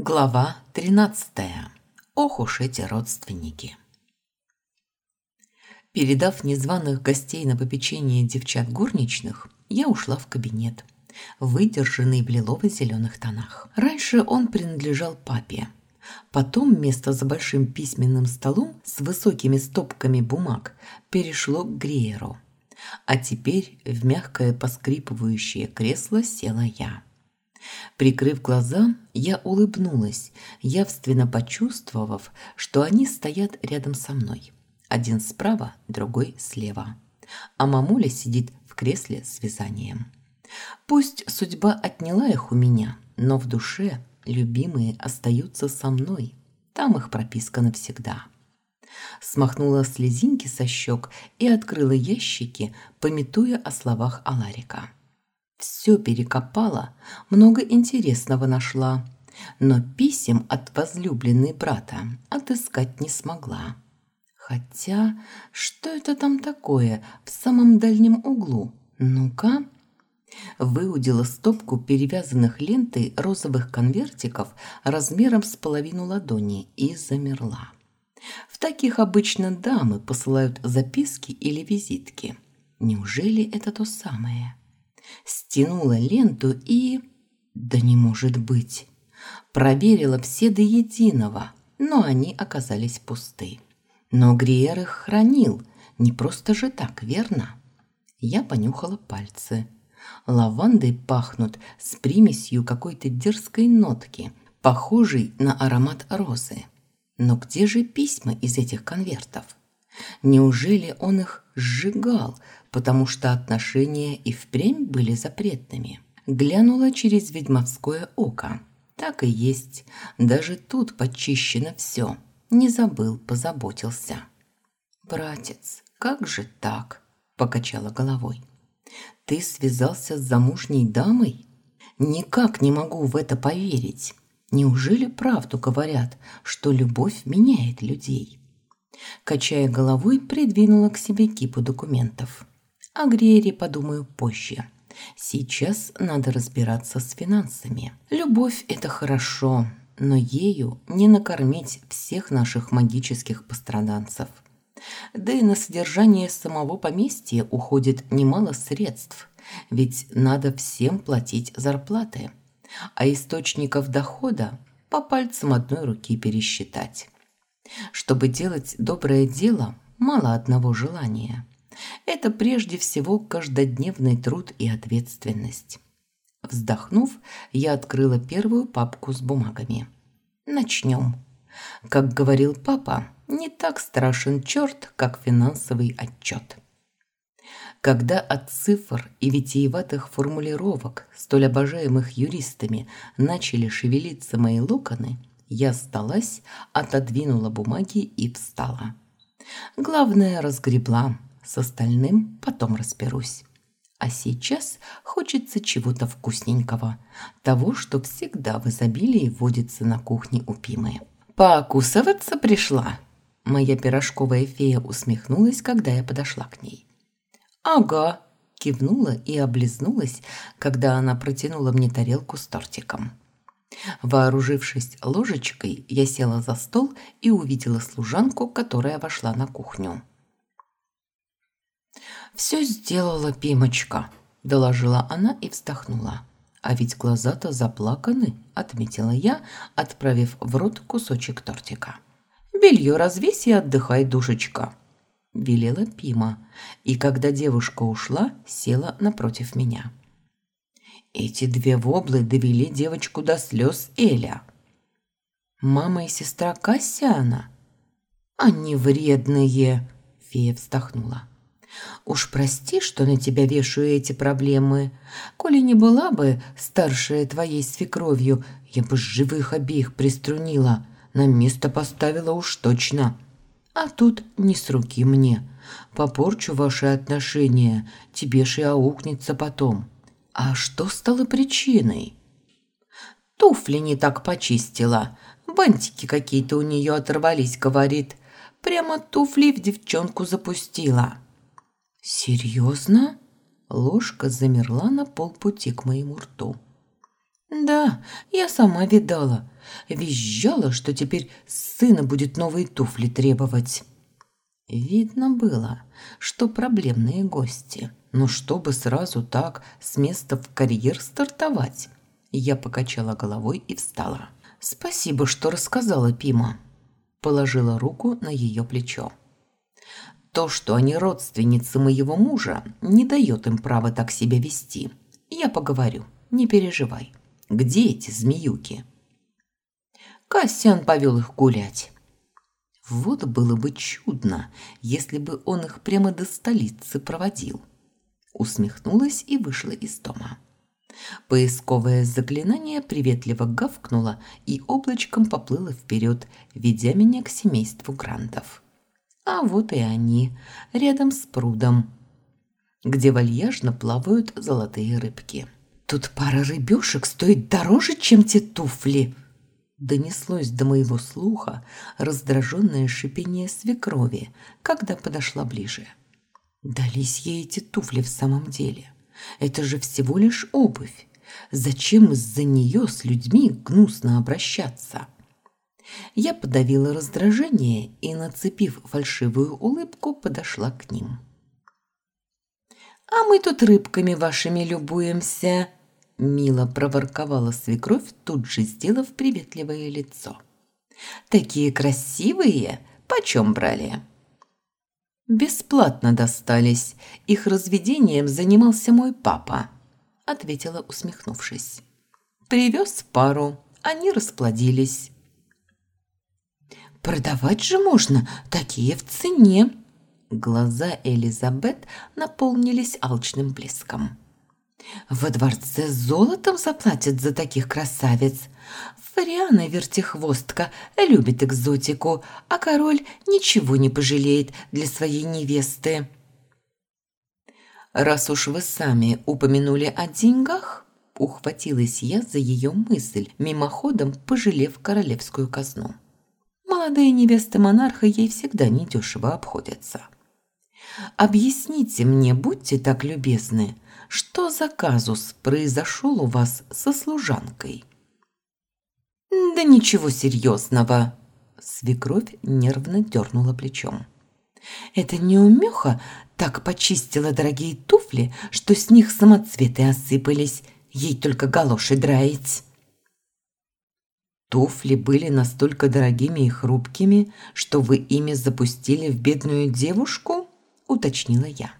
Глава 13. Ох уж эти родственники. Передав незваных гостей на попечение девчат горничных, я ушла в кабинет, выдержанный в лилово-зеленых тонах. Раньше он принадлежал папе. Потом место за большим письменным столом с высокими стопками бумаг перешло к Гриеру. А теперь в мягкое поскрипывающее кресло села я. Прикрыв глаза, я улыбнулась, явственно почувствовав, что они стоят рядом со мной. Один справа, другой слева. А мамуля сидит в кресле с вязанием. Пусть судьба отняла их у меня, но в душе любимые остаются со мной. Там их прописка навсегда. Смахнула слезинки со щек и открыла ящики, пометуя о словах Аларика. Все перекопала, много интересного нашла, но писем от возлюбленной брата отыскать не смогла. Хотя, что это там такое в самом дальнем углу? Ну-ка. Выудила стопку перевязанных лентой розовых конвертиков размером с половину ладони и замерла. В таких обычно дамы посылают записки или визитки. Неужели это то самое? Стянула ленту и... Да не может быть. Проверила все до единого, но они оказались пусты. Но Гриер их хранил, не просто же так, верно? Я понюхала пальцы. Лавандой пахнут с примесью какой-то дерзкой нотки, похожей на аромат розы. Но где же письма из этих конвертов? Неужели он их сжигал, потому что отношения и впрямь были запретными. Глянула через ведьмовское око. Так и есть. Даже тут почищено все. Не забыл, позаботился. «Братец, как же так?» – покачала головой. «Ты связался с замужней дамой? Никак не могу в это поверить. Неужели правду говорят, что любовь меняет людей?» Качая головой, придвинула к себе кипу документов. О Греере подумаю позже. Сейчас надо разбираться с финансами. Любовь – это хорошо, но ею не накормить всех наших магических постраданцев. Да и на содержание самого поместья уходит немало средств, ведь надо всем платить зарплаты. А источников дохода по пальцам одной руки пересчитать. Чтобы делать доброе дело, мало одного желания – это прежде всего каждодневный труд и ответственность. Вздохнув, я открыла первую папку с бумагами. Начнем. Как говорил папа, не так страшен черт, как финансовый отчет. Когда от цифр и витиеватых формулировок, столь обожаемых юристами, начали шевелиться мои локоны, я сдалась, отодвинула бумаги и встала. Главное, разгребла – с остальным потом разберусь. А сейчас хочется чего-то вкусненького, того, что всегда в изобилии водится на кухне у Пимы. «Покусываться пришла?» Моя пирожковая фея усмехнулась, когда я подошла к ней. «Ага», – кивнула и облизнулась, когда она протянула мне тарелку с тортиком. Вооружившись ложечкой, я села за стол и увидела служанку, которая вошла на кухню. «Все сделала Пимочка», – доложила она и вздохнула. «А ведь глаза-то заплаканы», – отметила я, отправив в рот кусочек тортика. «Белье развесь и отдыхай, душечка», – велела Пима, и когда девушка ушла, села напротив меня. Эти две воблы довели девочку до слез Эля. «Мама и сестра Кассиана?» «Они вредные», – фея вздохнула. Уж прости, что на тебя вешаю эти проблемы. Коли не была бы старшая твоей свекровью, я бы живых обеих приструнила, на место поставила уж точно. А тут не с руки мне. Попорчу ваши отношения, тебе ж и аукнется потом. А что стало причиной? Туфли не так почистила. Бантики какие-то у нее оторвались, говорит. Прямо туфли в девчонку запустила. «Серьезно?» Ложка замерла на полпути к моему рту. «Да, я сама видала. Визжала, что теперь сына будет новые туфли требовать. Видно было, что проблемные гости. Но чтобы сразу так с места в карьер стартовать, я покачала головой и встала. «Спасибо, что рассказала Пима». Положила руку на ее плечо. То, что они родственницы моего мужа, не дает им права так себя вести. Я поговорю, не переживай. Где эти змеюки? Кассиан повел их гулять. Вот было бы чудно, если бы он их прямо до столицы проводил. Усмехнулась и вышла из дома. Поисковое заклинание приветливо гавкнуло и облачком поплыло вперед, ведя меня к семейству грантов. А вот и они, рядом с прудом, где вальяжно плавают золотые рыбки. «Тут пара рыбешек стоит дороже, чем те туфли!» Донеслось до моего слуха раздраженное шипение свекрови, когда подошла ближе. Дались ей эти туфли в самом деле. Это же всего лишь обувь. Зачем из-за нее с людьми гнусно обращаться? Я подавила раздражение и, нацепив фальшивую улыбку, подошла к ним. «А мы тут рыбками вашими любуемся», – мило проворковала свекровь, тут же сделав приветливое лицо. «Такие красивые! Почем брали?» «Бесплатно достались. Их разведением занимался мой папа», – ответила, усмехнувшись. «Привез пару, они расплодились». «Продавать же можно, такие в цене!» Глаза Элизабет наполнились алчным блеском. «Во дворце золотом заплатят за таких красавиц. Фариана вертихвостка любит экзотику, а король ничего не пожалеет для своей невесты. Раз уж вы сами упомянули о деньгах, ухватилась я за ее мысль, мимоходом пожалев королевскую казну. Молодые невесты монарха ей всегда недешево обходятся. Объясните мне, будьте так любезны, что за казус произошел у вас со служанкой? «Да ничего серьезного!» Свекровь нервно дернула плечом. «Это неумеха так почистила дорогие туфли, что с них самоцветы осыпались, ей только галоши драить». Туфли были настолько дорогими и хрупкими, что вы ими запустили в бедную девушку, уточнила я.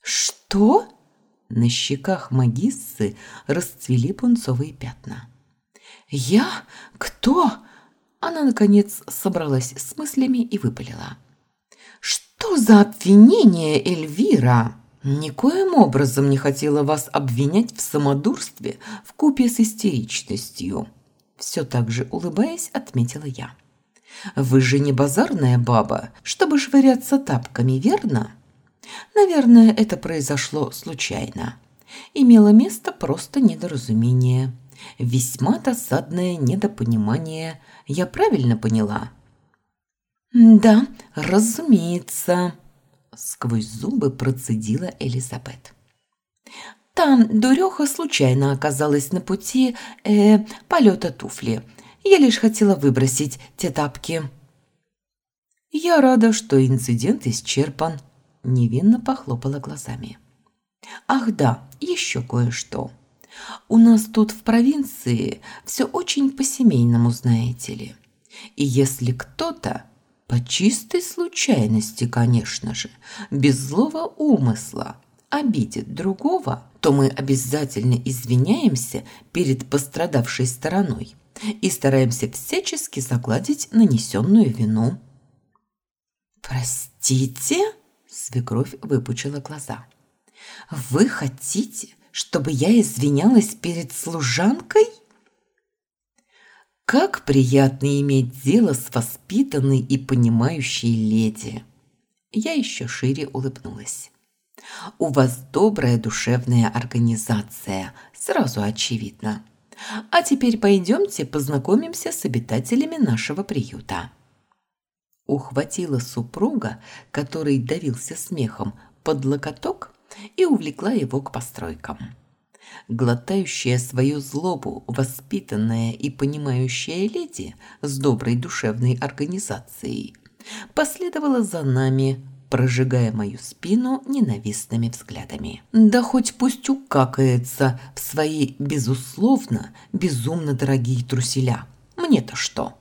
Что? На щеках магиссы расцвели пунцовые пятна. «Я? Кто?» Она, наконец, собралась с мыслями и выпалила. «Что за обвинение, Эльвира?» «Никоим образом не хотела вас обвинять в самодурстве в купе с истеричностью», все так же улыбаясь, отметила я. «Вы же не базарная баба, чтобы швыряться тапками, верно?» «Наверное, это произошло случайно. Имело место просто недоразумение. Весьма досадное недопонимание. Я правильно поняла? Да, разумеется, сквозь зубы процедила Элизабет. Там дуреха случайно оказалась на пути э, полета туфли. Я лишь хотела выбросить те тапки. Я рада, что инцидент исчерпан. Невинно похлопала глазами. Ах да, еще кое-что. У нас тут в провинции все очень по-семейному, знаете ли. И если кто-то, по чистой случайности, конечно же, без злого умысла, обидит другого, то мы обязательно извиняемся перед пострадавшей стороной и стараемся всячески загладить нанесенную вину. «Простите?» – свекровь выпучила глаза. «Вы хотите, чтобы я извинялась перед служанкой? Как приятно иметь дело с воспитанной и понимающей леди. Я еще шире улыбнулась. У вас добрая душевная организация, сразу очевидно. А теперь пойдемте познакомимся с обитателями нашего приюта. Ухватила супруга, который давился смехом, под локоток и увлекла его к постройкам. Глотающая свою злобу, воспитанная и понимающая леди с доброй душевной организацией последовала за нами, прожигая мою спину ненавистными взглядами. Да хоть пусть укакается в свои, безусловно, безумно дорогие труселя. Мне-то что?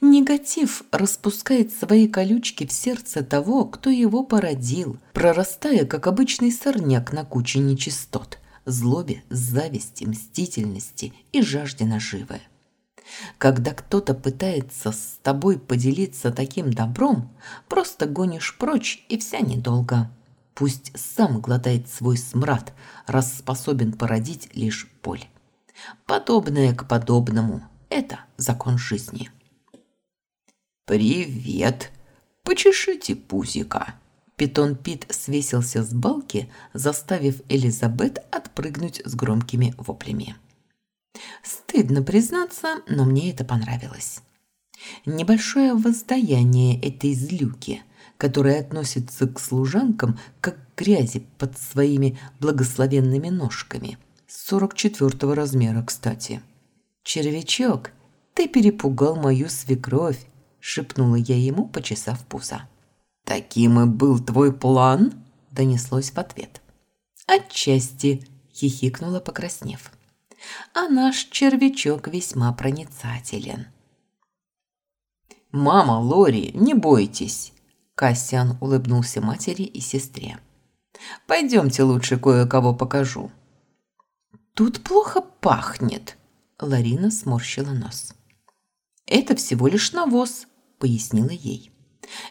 Негатив распускает свои колючки в сердце того, кто его породил, прорастая, как обычный сорняк на куче нечистот, злобе, зависти, мстительности и жажде наживы. Когда кто-то пытается с тобой поделиться таким добром, просто гонишь прочь и вся недолго. Пусть сам глотает свой смрад, раз способен породить лишь боль. Подобное к подобному – это закон жизни. «Привет! Почешите пузика!» Питон Пит свесился с балки, заставив Элизабет отпрыгнуть с громкими воплями. Стыдно признаться, но мне это понравилось. Небольшое воздаяние этой злюки, которая относится к служанкам как к грязи под своими благословенными ножками. 44 размера, кстати. «Червячок, ты перепугал мою свекровь», – шепнула я ему, почесав пузо. «Таким и был твой план?» – донеслось в ответ. «Отчасти», – хихикнула, покраснев а наш червячок весьма проницателен. «Мама, Лори, не бойтесь!» Кассиан улыбнулся матери и сестре. «Пойдемте лучше кое-кого покажу». «Тут плохо пахнет», – Ларина сморщила нос. «Это всего лишь навоз», – пояснила ей.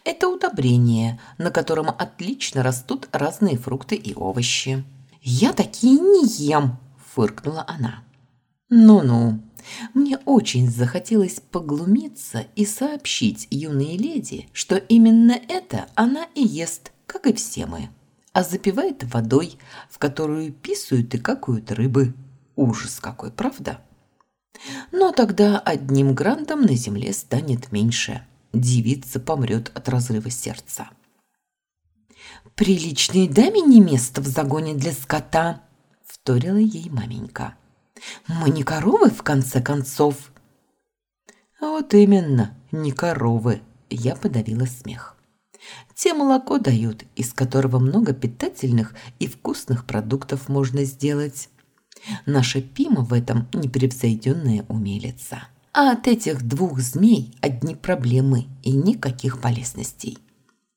«Это удобрение, на котором отлично растут разные фрукты и овощи». «Я такие не ем», фыркнула она. Ну-ну. Мне очень захотелось поглумиться и сообщить юной леди, что именно это она и ест, как и все мы. А запивает водой, в которую писают и какают рыбы. Ужас какой, правда? Но тогда одним грантом на земле станет меньше. Девица помрет от разрыва сердца. «Приличной даме не место в загоне для скота», вторила ей маменька. «Мы не коровы, в конце концов!» «Вот именно, не коровы!» Я подавила смех. «Те молоко дают, из которого много питательных и вкусных продуктов можно сделать. Наша Пима в этом непревзойденная умелица. А от этих двух змей одни проблемы и никаких полезностей.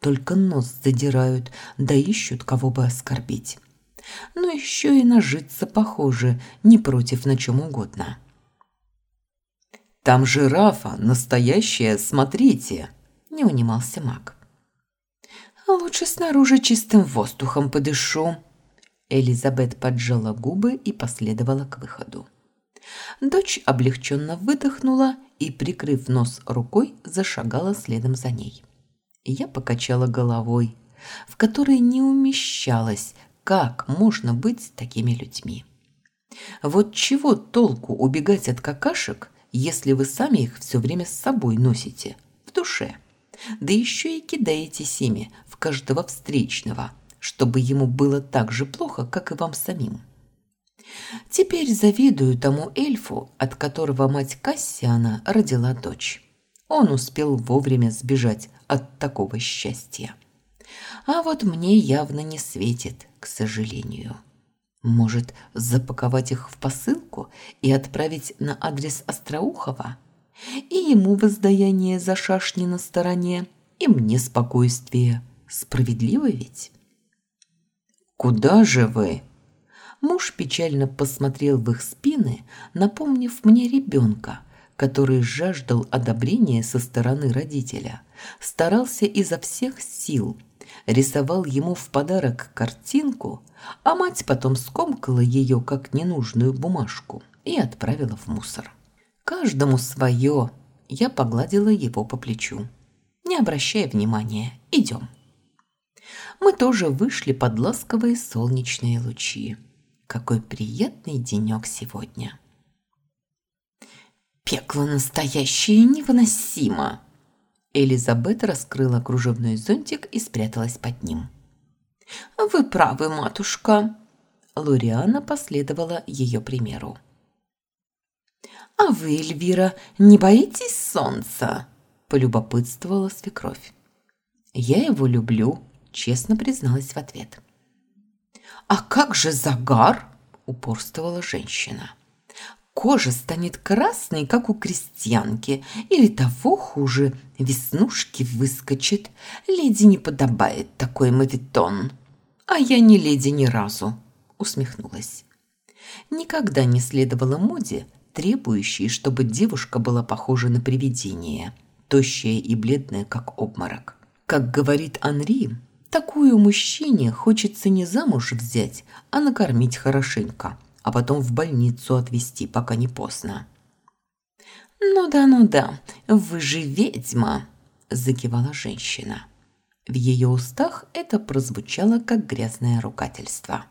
Только нос задирают, да ищут кого бы оскорбить но еще и нажиться похоже, не против на чем угодно. «Там жирафа, настоящая, смотрите!» – не унимался маг. «Лучше снаружи чистым воздухом подышу». Элизабет поджала губы и последовала к выходу. Дочь облегченно выдохнула и, прикрыв нос рукой, зашагала следом за ней. Я покачала головой, в которой не умещалась как можно быть такими людьми? Вот чего толку убегать от какашек, если вы сами их все время с собой носите, в душе? Да еще и кидаете ими в каждого встречного, чтобы ему было так же плохо, как и вам самим. Теперь завидую тому эльфу, от которого мать Кассиана родила дочь. Он успел вовремя сбежать от такого счастья. А вот мне явно не светит, к сожалению. Может, запаковать их в посылку и отправить на адрес Остроухова? И ему воздаяние за шашни на стороне, и мне спокойствие. Справедливо ведь? «Куда же вы?» Муж печально посмотрел в их спины, напомнив мне ребенка, который жаждал одобрения со стороны родителя, старался изо всех сил – рисовал ему в подарок картинку, а мать потом скомкала ее как ненужную бумажку и отправила в мусор. Каждому свое. Я погладила его по плечу. Не обращая внимания, идем. Мы тоже вышли под ласковые солнечные лучи. Какой приятный денек сегодня. Пекло настоящее невыносимо, Элизабет раскрыла кружевной зонтик и спряталась под ним. «Вы правы, матушка». Лориана последовала ее примеру. «А вы, Эльвира, не боитесь солнца?» – полюбопытствовала свекровь. «Я его люблю», – честно призналась в ответ. «А как же загар?» – упорствовала женщина. «Кожа станет красной, как у крестьянки, или того хуже, веснушки выскочат. Леди не подобает такой мавитон». «А я не леди ни разу», – усмехнулась. Никогда не следовала моде, требующей, чтобы девушка была похожа на привидение, тощая и бледная, как обморок. Как говорит Анри, такую мужчине хочется не замуж взять, а накормить хорошенько, а потом в больницу отвезти, пока не поздно. «Ну да, ну да, вы же ведьма!» – закивала женщина. В ее устах это прозвучало как грязное ругательство.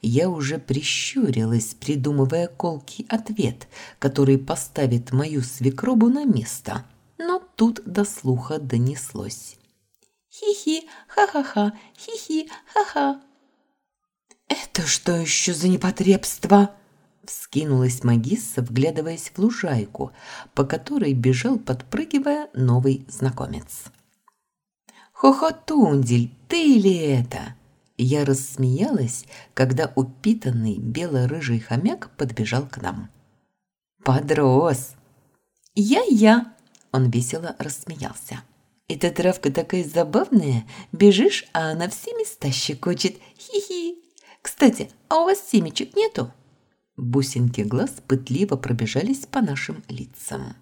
Я уже прищурилась, придумывая колкий ответ, который поставит мою свекробу на место, но тут до слуха донеслось. «Хи-хи, ха-ха-ха, хи-хи, ха-ха». «Это что еще за непотребство?» Вскинулась магисса, вглядываясь в лужайку, по которой бежал, подпрыгивая, новый знакомец. «Хохотундель, ты ли это?» Я рассмеялась, когда упитанный бело-рыжий хомяк подбежал к нам. «Подрос!» «Я-я!» – он весело рассмеялся. «Эта травка такая забавная, бежишь, а она все места щекочет. Хи-хи! Кстати, а у вас семечек нету?» Бусинки глаз пытливо пробежались по нашим лицам.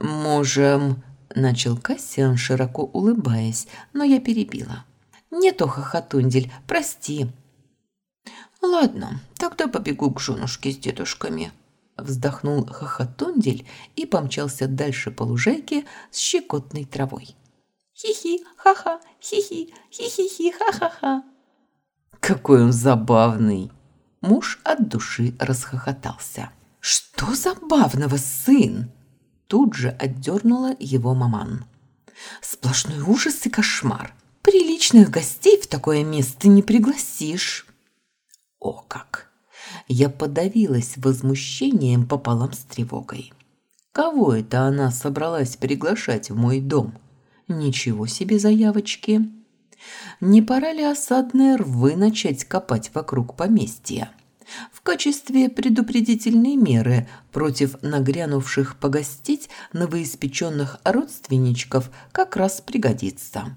«Можем...» Начал Кассиан, широко улыбаясь, но я перебила. «Нету, хохотундель, прости». «Ладно, тогда побегу к женушке с дедушками». Вздохнул хохотундель и помчался дальше по лужайке с щекотной травой. «Хи-хи, ха-ха, хи-хи, хи-хи-хи, ха-ха-ха». «Какой он забавный!» Муж от души расхохотался. «Что забавного, сын?» Тут же отдернула его маман. «Сплошной ужас и кошмар. Приличных гостей в такое место не пригласишь». О как! Я подавилась возмущением пополам с тревогой. Кого это она собралась приглашать в мой дом? Ничего себе заявочки. Не пора ли осадные рвы начать копать вокруг поместья? в качестве предупредительной меры против нагрянувших погостить новоиспеченных родственничков как раз пригодится.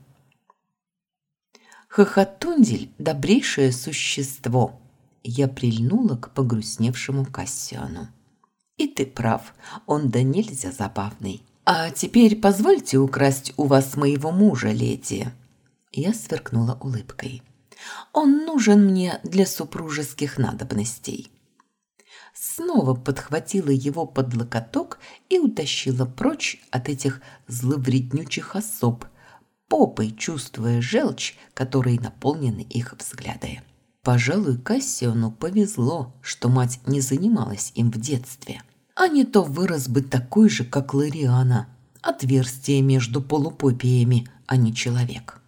Хохотундель – добрейшее существо. Я прильнула к погрустневшему Кассиану. И ты прав, он да нельзя забавный. А теперь позвольте украсть у вас моего мужа, леди. Я сверкнула улыбкой. Он нужен мне для супружеских надобностей. Снова подхватила его под локоток и утащила прочь от этих зловреднючих особ, попой чувствуя желчь, которой наполнены их взгляды. Пожалуй, Кассиону повезло, что мать не занималась им в детстве. А не то вырос бы такой же, как Лариана. Отверстие между полупопиями, а не человек.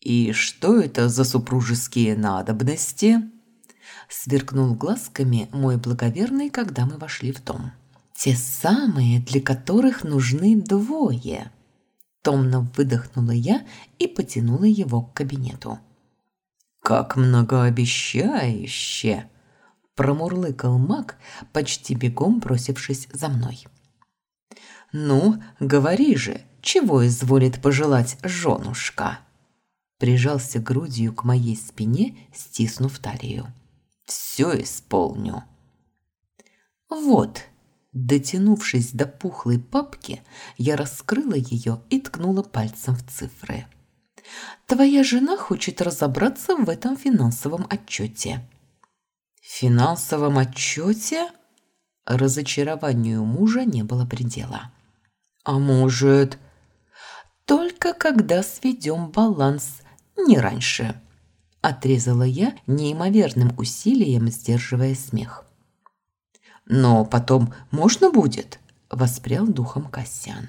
«И что это за супружеские надобности?» Сверкнул глазками мой благоверный, когда мы вошли в дом. «Те самые, для которых нужны двое!» Томно выдохнула я и потянула его к кабинету. «Как многообещающе!» Промурлыкал маг, почти бегом бросившись за мной. «Ну, говори же, чего изволит пожелать женушка?» прижался грудью к моей спине, стиснув талию. «Все исполню». «Вот», дотянувшись до пухлой папки, я раскрыла ее и ткнула пальцем в цифры. «Твоя жена хочет разобраться в этом финансовом отчете». «Финансовом отчете?» Разочарованию мужа не было предела. «А может...» «Только когда сведем баланс не раньше», – отрезала я неимоверным усилием, сдерживая смех. «Но потом можно будет?» – воспрял духом Касьян.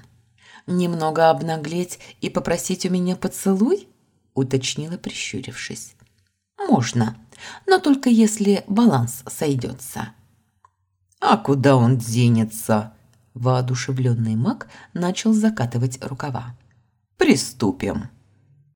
«Немного обнаглеть и попросить у меня поцелуй?» – уточнила, прищурившись. Можно, но только если баланс сойдется. А куда он денется? Воодушевленный маг начал закатывать рукава. Приступим.